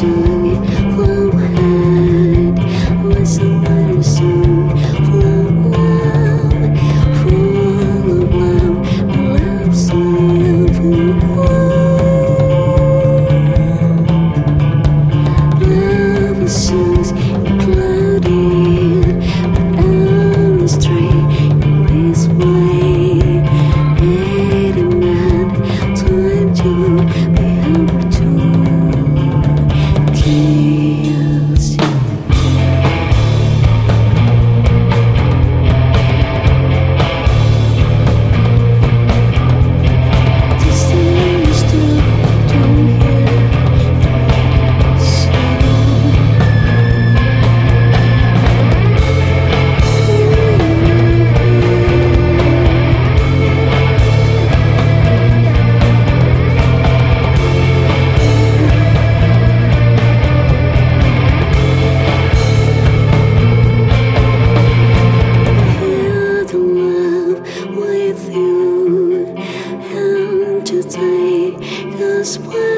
see. tight, cause what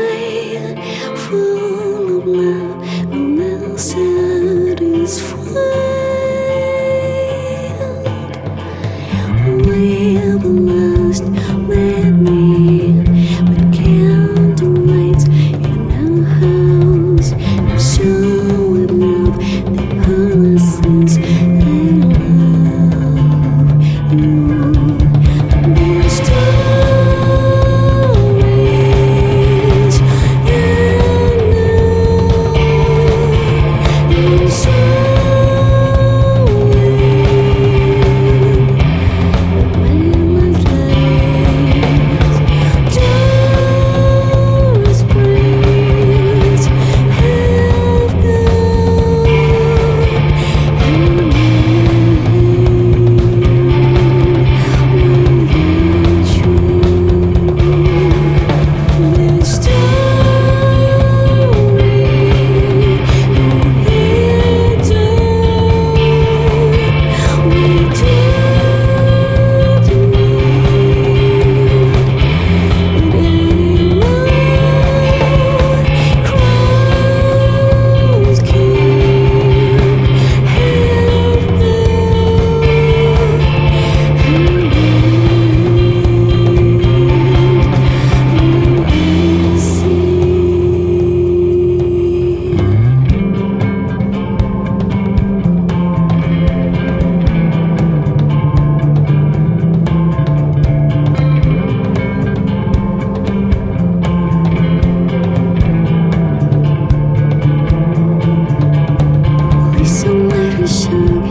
心